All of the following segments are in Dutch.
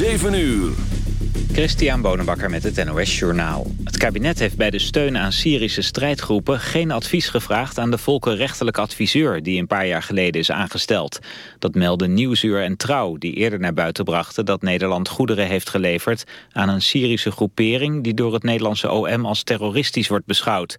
7 uur. Christian Bonenbakker met het NOS Journaal. Het kabinet heeft bij de steun aan Syrische strijdgroepen... geen advies gevraagd aan de volkenrechtelijk adviseur... die een paar jaar geleden is aangesteld. Dat melden Nieuwsuur en Trouw, die eerder naar buiten brachten... dat Nederland goederen heeft geleverd aan een Syrische groepering... die door het Nederlandse OM als terroristisch wordt beschouwd.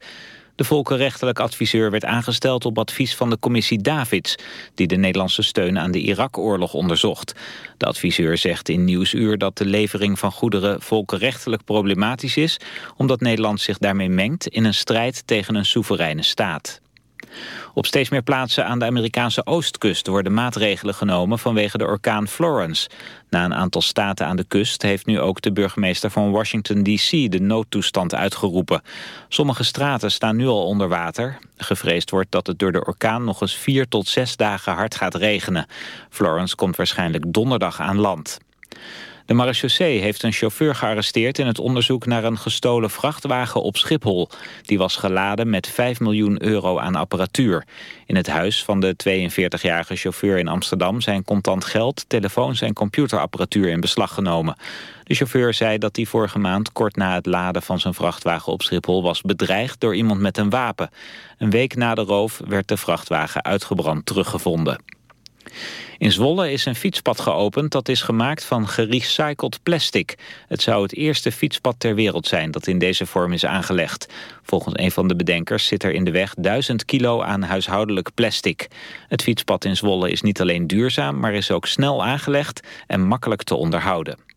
De volkenrechtelijk adviseur werd aangesteld op advies van de commissie Davids... die de Nederlandse steun aan de Irak-oorlog onderzocht. De adviseur zegt in Nieuwsuur dat de levering van goederen volkenrechtelijk problematisch is... omdat Nederland zich daarmee mengt in een strijd tegen een soevereine staat. Op steeds meer plaatsen aan de Amerikaanse oostkust worden maatregelen genomen vanwege de orkaan Florence. Na een aantal staten aan de kust heeft nu ook de burgemeester van Washington D.C. de noodtoestand uitgeroepen. Sommige straten staan nu al onder water. Gevreesd wordt dat het door de orkaan nog eens vier tot zes dagen hard gaat regenen. Florence komt waarschijnlijk donderdag aan land. De marechaussee heeft een chauffeur gearresteerd in het onderzoek naar een gestolen vrachtwagen op Schiphol. Die was geladen met 5 miljoen euro aan apparatuur. In het huis van de 42-jarige chauffeur in Amsterdam zijn contant geld, telefoons en computerapparatuur in beslag genomen. De chauffeur zei dat hij vorige maand kort na het laden van zijn vrachtwagen op Schiphol was bedreigd door iemand met een wapen. Een week na de roof werd de vrachtwagen uitgebrand teruggevonden. In Zwolle is een fietspad geopend dat is gemaakt van gerecycled plastic. Het zou het eerste fietspad ter wereld zijn dat in deze vorm is aangelegd. Volgens een van de bedenkers zit er in de weg 1000 kilo aan huishoudelijk plastic. Het fietspad in Zwolle is niet alleen duurzaam, maar is ook snel aangelegd en makkelijk te onderhouden.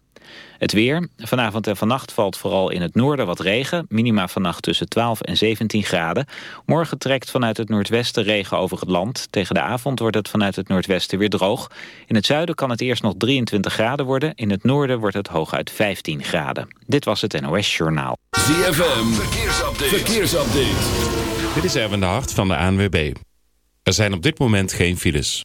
Het weer. Vanavond en vannacht valt vooral in het noorden wat regen. Minima vannacht tussen 12 en 17 graden. Morgen trekt vanuit het noordwesten regen over het land. Tegen de avond wordt het vanuit het noordwesten weer droog. In het zuiden kan het eerst nog 23 graden worden. In het noorden wordt het hooguit 15 graden. Dit was het NOS Journaal. ZFM. Verkeersupdate. Verkeersupdate. Dit is Erwin de Hart van de ANWB. Er zijn op dit moment geen files.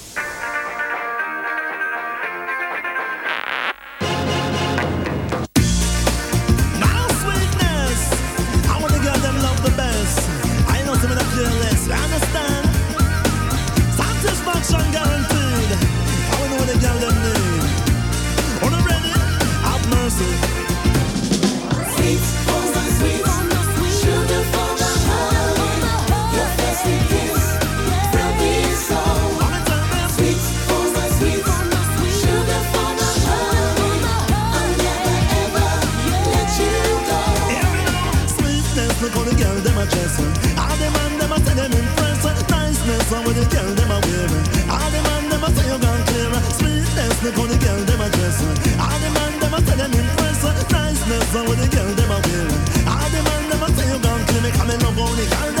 How the girl them a wearing. All the man them a say you gone clear. Sweetness, look how the girl them a dressing. All the man them a say them impressed. Niceness, how the girl them a wearing. All the man them a say you gone clear. Me come and love the girl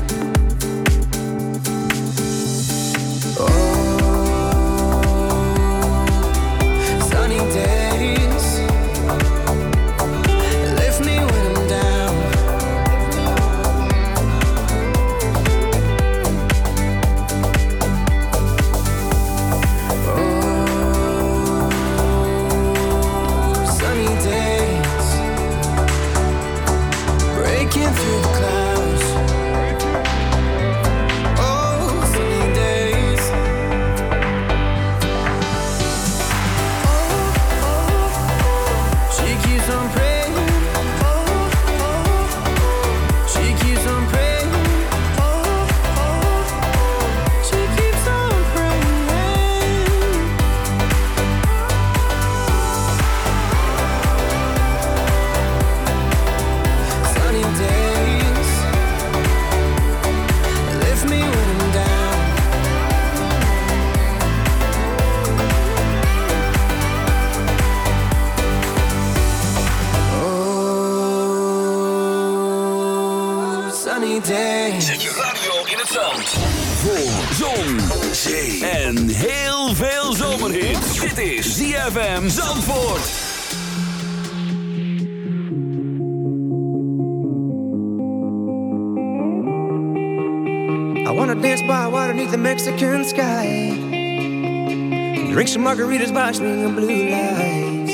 readers watching on blue lights.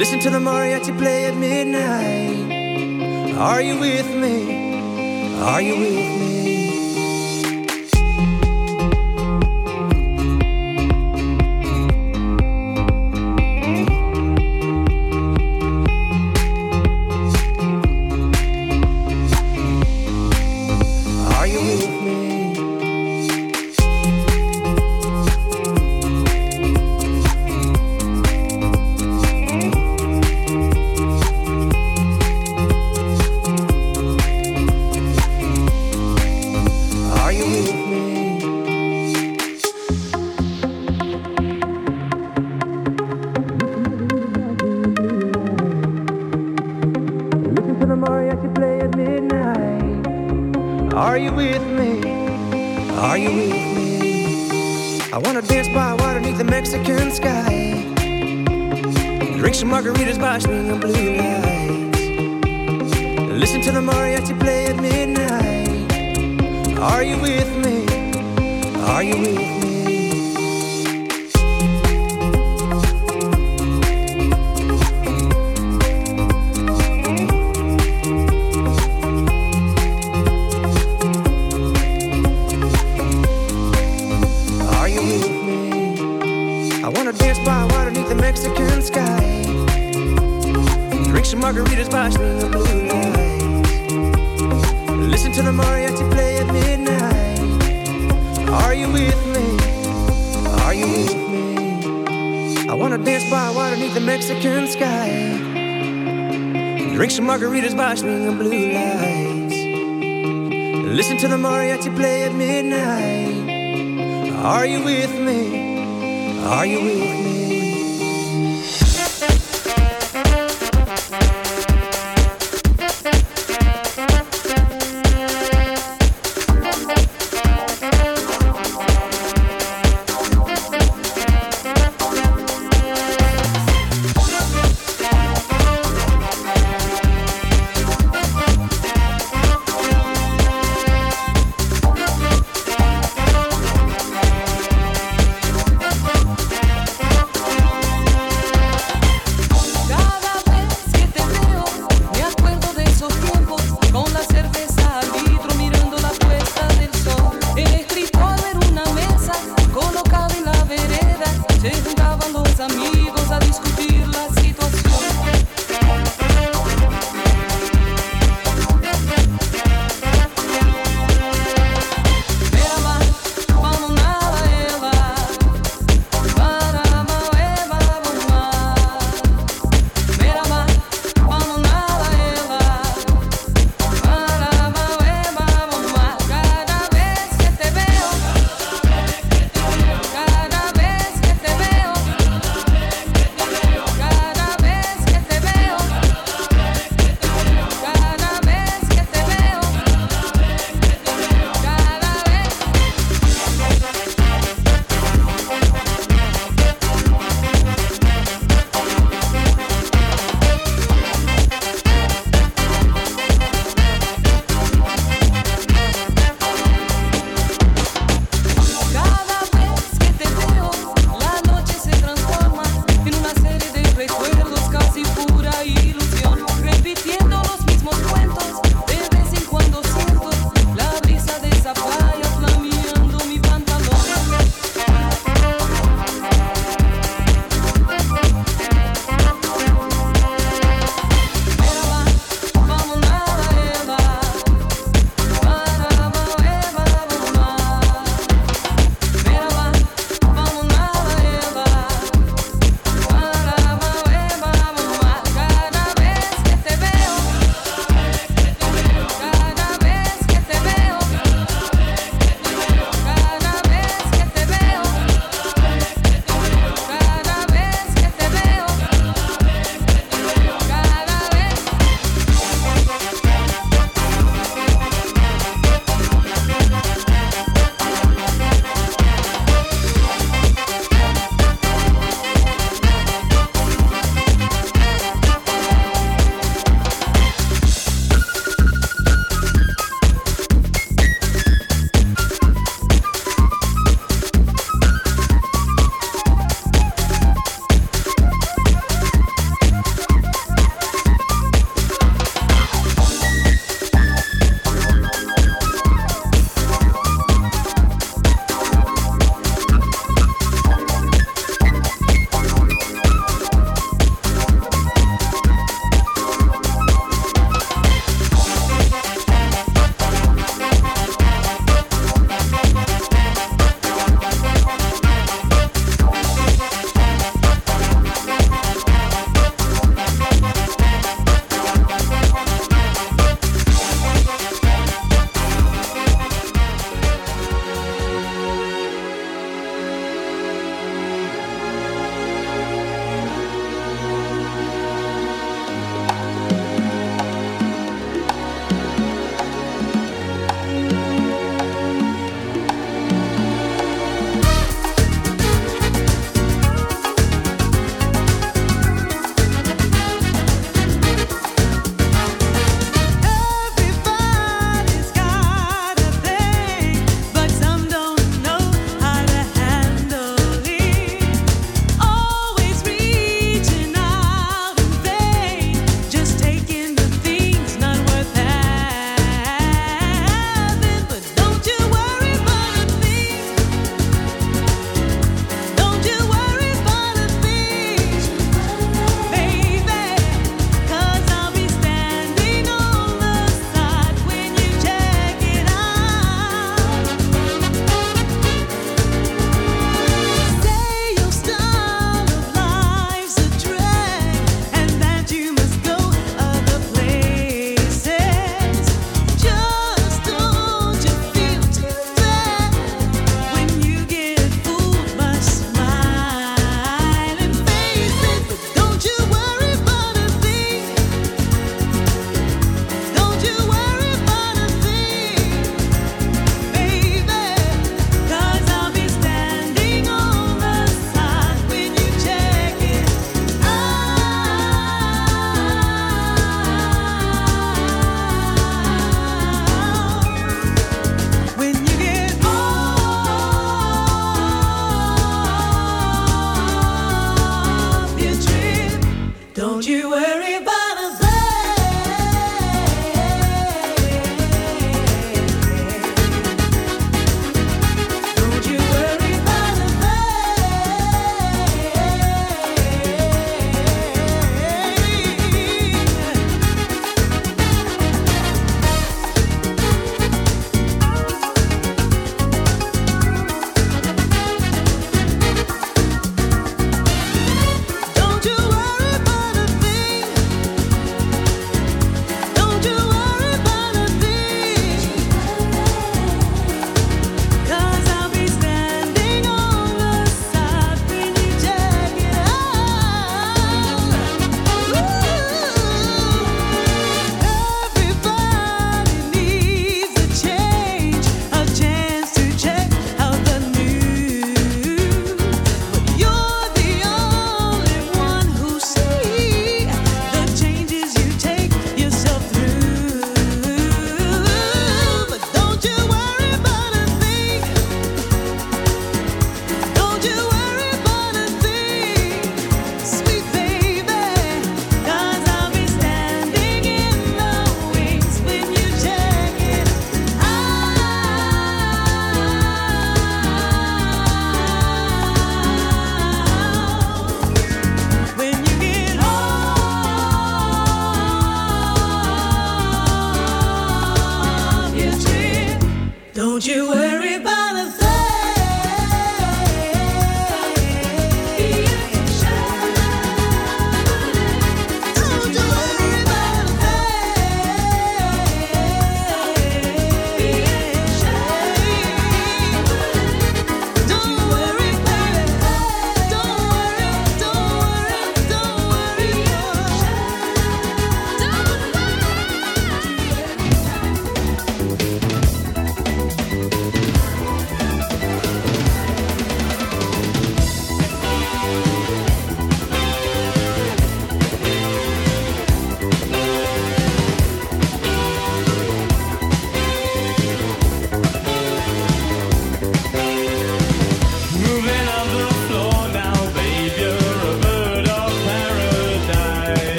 Listen to the mariachi play at midnight. Are you with me? Are you with me?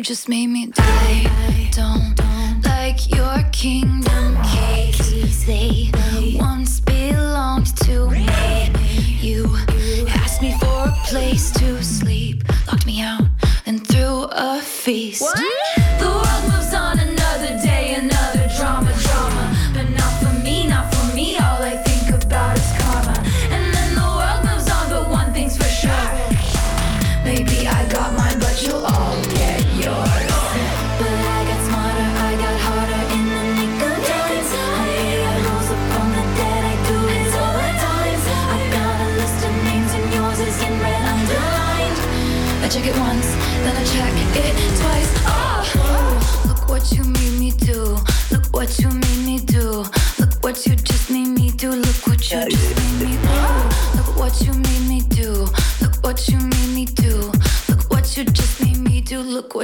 just made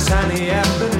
Sunny afternoon.